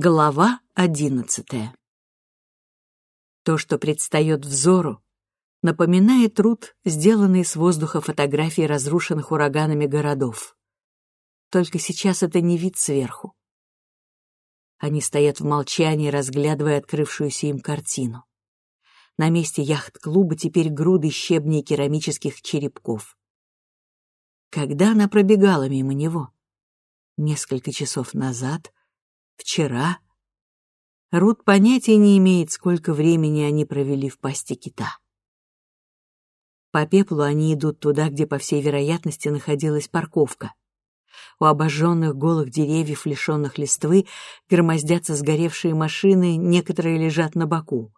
Глава одиннадцатая То, что предстает взору, напоминает труд, сделанный с воздуха фотографий разрушенных ураганами городов. Только сейчас это не вид сверху. Они стоят в молчании, разглядывая открывшуюся им картину. На месте яхт-клуба теперь груды щебней керамических черепков. Когда она пробегала мимо него? Несколько часов назад? Вчера? Рут понятия не имеет, сколько времени они провели в пасти кита. По пеплу они идут туда, где, по всей вероятности, находилась парковка. У обожженных голых деревьев, лишенных листвы, громоздятся сгоревшие машины, некоторые лежат на боку.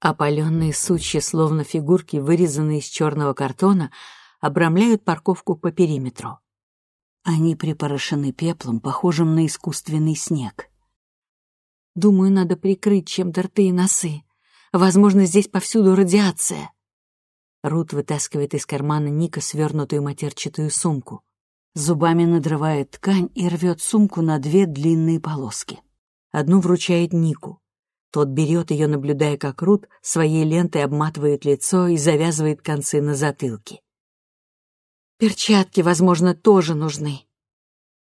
Опаленные сучья, словно фигурки, вырезанные из черного картона, обрамляют парковку по периметру. Они припорошены пеплом, похожим на искусственный снег. Думаю, надо прикрыть чем-то рты и носы. Возможно, здесь повсюду радиация. Рут вытаскивает из кармана Ника свернутую матерчатую сумку. Зубами надрывает ткань и рвет сумку на две длинные полоски. Одну вручает Нику. Тот берет ее, наблюдая, как Рут своей лентой обматывает лицо и завязывает концы на затылке. Перчатки, возможно, тоже нужны.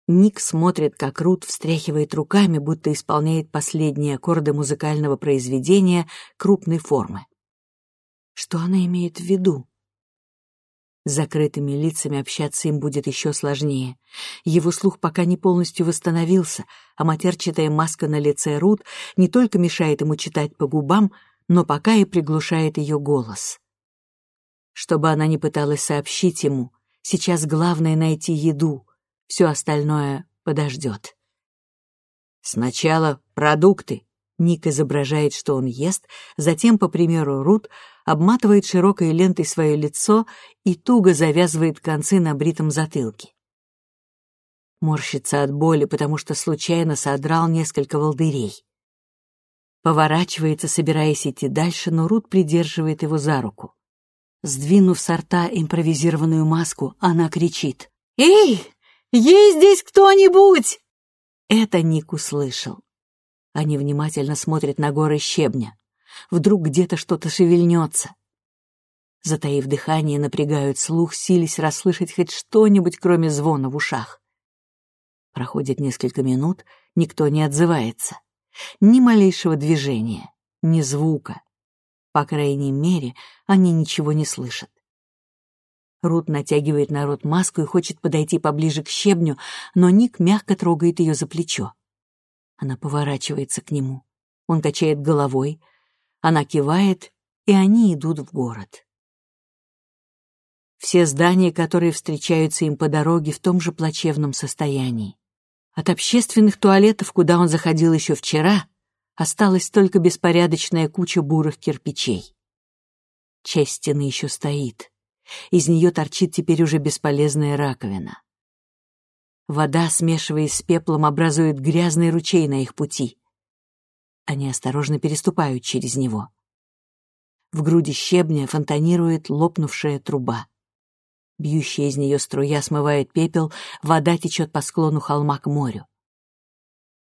Ник смотрит, как Рут встряхивает руками, будто исполняет последние аккорды музыкального произведения крупной формы. Что она имеет в виду? С закрытыми лицами общаться им будет еще сложнее. Его слух пока не полностью восстановился, а матерчатая маска на лице Рут не только мешает ему читать по губам, но пока и приглушает ее голос. Чтобы она не пыталась сообщить ему, сейчас главное — найти еду, все остальное подождет. Сначала продукты. Ник изображает, что он ест, затем, по примеру Рут, обматывает широкой лентой свое лицо и туго завязывает концы на бритом затылке. Морщится от боли, потому что случайно содрал несколько волдырей. Поворачивается, собираясь идти дальше, но Рут придерживает его за руку. Сдвинув с рта импровизированную маску, она кричит. «Эй, есть здесь кто-нибудь?» Это Ник услышал. Они внимательно смотрят на горы щебня. Вдруг где-то что-то шевельнется. Затаив дыхание, напрягают слух, сились расслышать хоть что-нибудь, кроме звона в ушах. Проходит несколько минут, никто не отзывается. Ни малейшего движения, ни звука. По крайней мере, они ничего не слышат. Рут натягивает на рот маску и хочет подойти поближе к щебню, но Ник мягко трогает ее за плечо. Она поворачивается к нему. Он качает головой, она кивает, и они идут в город. Все здания, которые встречаются им по дороге, в том же плачевном состоянии. От общественных туалетов, куда он заходил еще вчера, осталась только беспорядочная куча бурых кирпичей. Часть стены еще стоит. Из нее торчит теперь уже бесполезная раковина. Вода, смешиваясь с пеплом, образует грязный ручей на их пути. Они осторожно переступают через него. В груди щебня фонтанирует лопнувшая труба. Бьющая из нее струя смывает пепел, вода течет по склону холма к морю.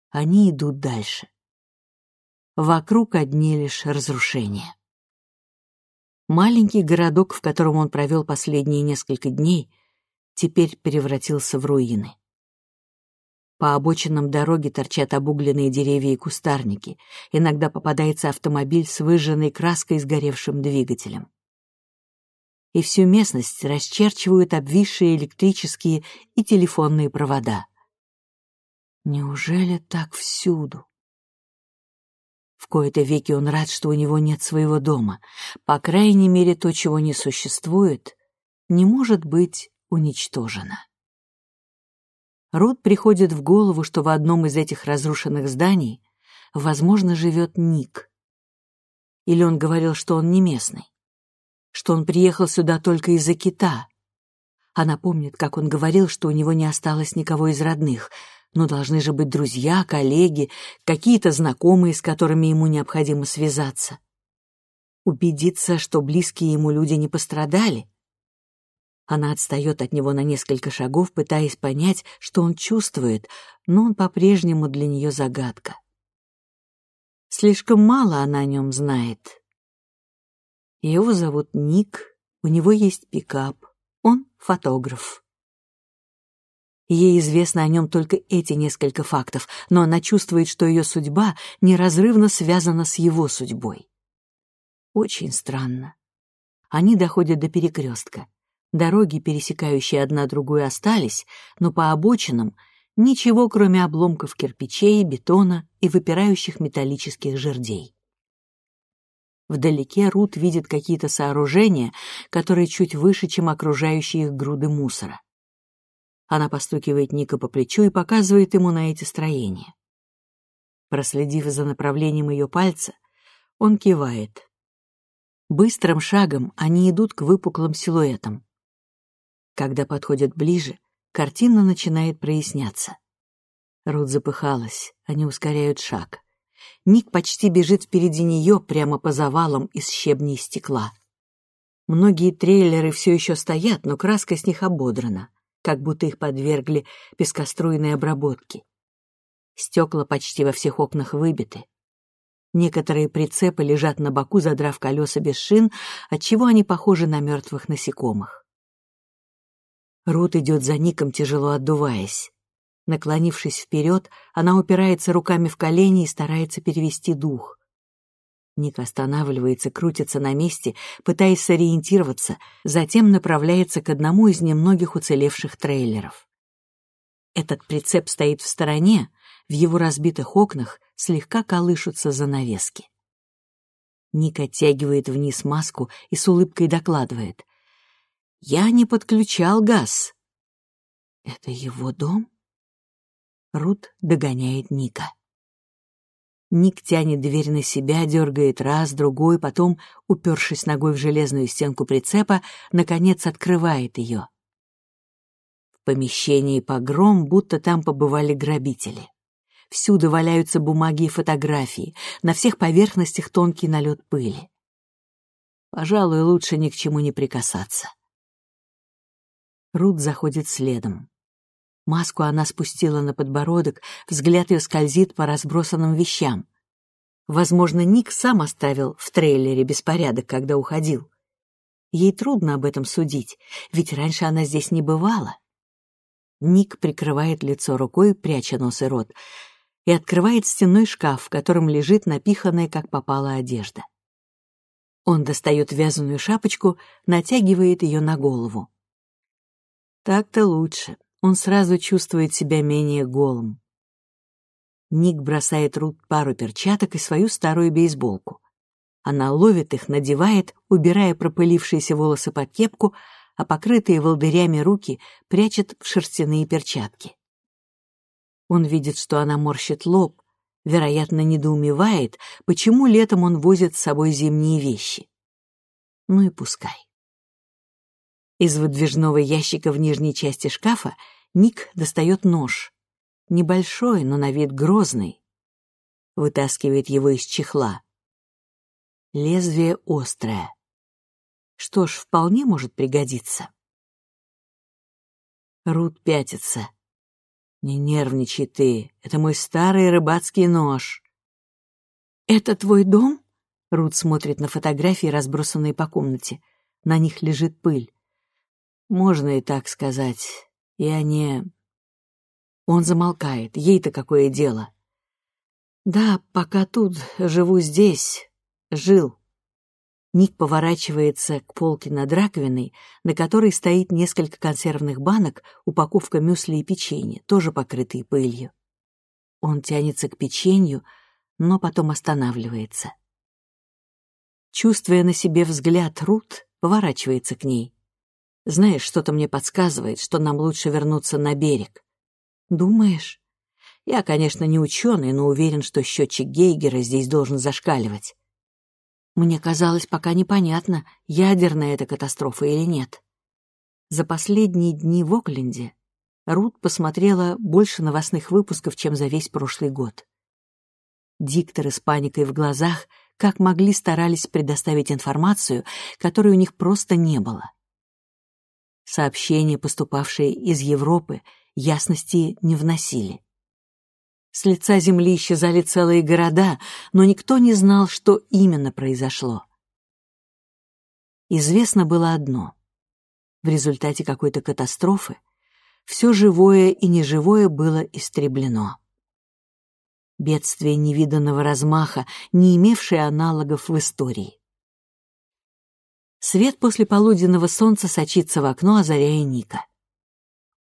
Они идут дальше. Вокруг одни лишь разрушения. Маленький городок, в котором он провел последние несколько дней, теперь превратился в руины. По обочинам дороги торчат обугленные деревья и кустарники. Иногда попадается автомобиль с выжженной краской и сгоревшим двигателем. И всю местность расчерчивают обвисшие электрические и телефонные провода. Неужели так всюду? В кои-то веки он рад, что у него нет своего дома. По крайней мере, то, чего не существует, не может быть уничтожено. Рут приходит в голову, что в одном из этих разрушенных зданий, возможно, живет Ник. Или он говорил, что он не местный, что он приехал сюда только из-за кита. Она помнит, как он говорил, что у него не осталось никого из родных, но должны же быть друзья, коллеги, какие-то знакомые, с которыми ему необходимо связаться. Убедиться, что близкие ему люди не пострадали — она отстает от него на несколько шагов, пытаясь понять, что он чувствует, но он по-прежнему для нее загадка. Слишком мало она о нем знает. Его зовут Ник, у него есть пикап, он фотограф. Ей известно о нем только эти несколько фактов, но она чувствует, что ее судьба неразрывно связана с его судьбой. Очень странно. Они доходят до перекрестка. Дороги, пересекающие одна другую, остались, но по обочинам ничего, кроме обломков кирпичей, бетона и выпирающих металлических жердей. Вдалеке Рут видит какие-то сооружения, которые чуть выше, чем окружающие их груды мусора. Она постукивает Ника по плечу и показывает ему на эти строения. Проследив за направлением ее пальца, он кивает. Быстрым шагом они идут к выпуклым силуэтам. Когда подходят ближе, картина начинает проясняться. Рут запыхалась, они ускоряют шаг. Ник почти бежит впереди нее прямо по завалам из щебней и стекла. Многие трейлеры все еще стоят, но краска с них ободрана как будто их подвергли пескоструйной обработке. Стекла почти во всех окнах выбиты. Некоторые прицепы лежат на боку, задрав колеса без шин, отчего они похожи на мертвых насекомых. Рут идет за Ником, тяжело отдуваясь. Наклонившись вперед, она упирается руками в колени и старается перевести дух. Ник останавливается, крутится на месте, пытаясь сориентироваться, затем направляется к одному из немногих уцелевших трейлеров. Этот прицеп стоит в стороне, в его разбитых окнах слегка колышутся занавески. Ник оттягивает вниз маску и с улыбкой докладывает. «Я не подключал газ». «Это его дом?» Рут догоняет Ника. Ник тянет дверь на себя, дергает раз, другой, потом, упершись ногой в железную стенку прицепа, наконец открывает ее. В помещении погром, будто там побывали грабители. Всюду валяются бумаги и фотографии, на всех поверхностях тонкий налет пыли. Пожалуй, лучше ни к чему не прикасаться. Рут заходит следом. Маску она спустила на подбородок, взгляд ее скользит по разбросанным вещам. Возможно, Ник сам оставил в трейлере беспорядок, когда уходил. Ей трудно об этом судить, ведь раньше она здесь не бывала. Ник прикрывает лицо рукой, пряча нос и рот, и открывает стенной шкаф, в котором лежит напиханная, как попала, одежда. Он достает вязаную шапочку, натягивает ее на голову. Так-то лучше он сразу чувствует себя менее голым. Ник бросает Рут пару перчаток и свою старую бейсболку. Она ловит их, надевает, убирая пропылившиеся волосы под кепку, а покрытые волдырями руки прячет в шерстяные перчатки. Он видит, что она морщит лоб, вероятно, недоумевает, почему летом он возит с собой зимние вещи. Ну и пускай. Из выдвижного ящика в нижней части шкафа Ник достает нож. Небольшой, но на вид грозный. Вытаскивает его из чехла. Лезвие острое. Что ж, вполне может пригодиться. Рут пятится. «Не нервничай ты, это мой старый рыбацкий нож». «Это твой дом?» Рут смотрит на фотографии, разбросанные по комнате. На них лежит пыль. Можно и так сказать. Я не... Он замолкает. Ей-то какое дело? Да, пока тут живу здесь. Жил. Ник поворачивается к полке над раковиной, на которой стоит несколько консервных банок, упаковка мюсли и печенья, тоже покрытые пылью. Он тянется к печенью, но потом останавливается. Чувствуя на себе взгляд Рут, поворачивается к ней. Знаешь, что-то мне подсказывает, что нам лучше вернуться на берег. Думаешь? Я, конечно, не ученый, но уверен, что счетчик Гейгера здесь должен зашкаливать. Мне казалось пока непонятно, ядерная это катастрофа или нет. За последние дни в Окленде Рут посмотрела больше новостных выпусков, чем за весь прошлый год. Дикторы с паникой в глазах как могли старались предоставить информацию, которой у них просто не было. Сообщения, поступавшие из Европы, ясности не вносили. С лица земли исчезали целые города, но никто не знал, что именно произошло. Известно было одно. В результате какой-то катастрофы все живое и неживое было истреблено. Бедствие невиданного размаха, не имевшее аналогов в истории. Свет после полуденного солнца сочится в окно, озаряя Ника.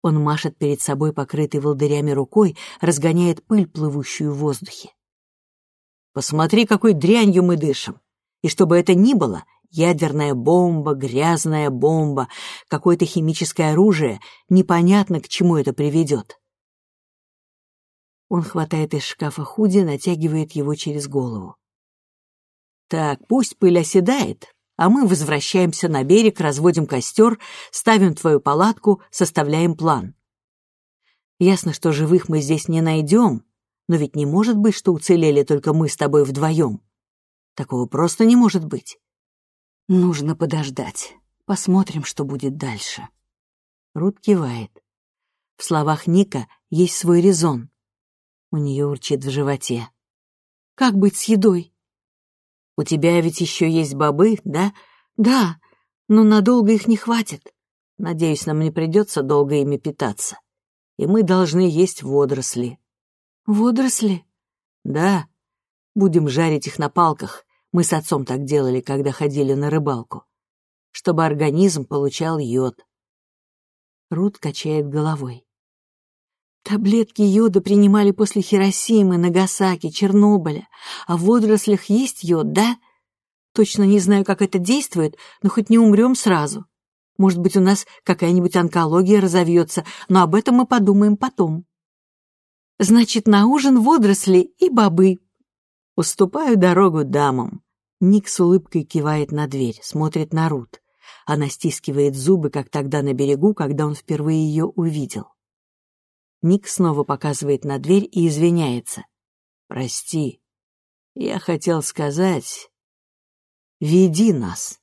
Он машет перед собой покрытой волдырями рукой, разгоняет пыль, плывущую в воздухе. «Посмотри, какой дрянью мы дышим! И чтобы это ни было, ядерная бомба, грязная бомба, какое-то химическое оружие, непонятно, к чему это приведет». Он хватает из шкафа худи, натягивает его через голову. «Так, пусть пыль оседает, а мы возвращаемся на берег, разводим костер, ставим твою палатку, составляем план. Ясно, что живых мы здесь не найдем, но ведь не может быть, что уцелели только мы с тобой вдвоем. Такого просто не может быть. Нужно подождать. Посмотрим, что будет дальше. Рут кивает. В словах Ника есть свой резон. У нее урчит в животе. «Как быть с едой?» У тебя ведь еще есть бобы, да? Да, но надолго их не хватит. Надеюсь, нам не придется долго ими питаться. И мы должны есть водоросли. Водоросли? Да. Будем жарить их на палках. Мы с отцом так делали, когда ходили на рыбалку. Чтобы организм получал йод. Рут качает головой. Таблетки йода принимали после Хиросимы, Нагасаки, Чернобыля. А в водорослях есть йод, да? Точно не знаю, как это действует, но хоть не умрем сразу. Может быть, у нас какая-нибудь онкология разовьется, но об этом мы подумаем потом. Значит, на ужин водоросли и бобы. Уступаю дорогу дамам. Ник с улыбкой кивает на дверь, смотрит на Рут. Она стискивает зубы, как тогда на берегу, когда он впервые ее увидел. Ник снова показывает на дверь и извиняется. «Прости, я хотел сказать...» «Веди нас».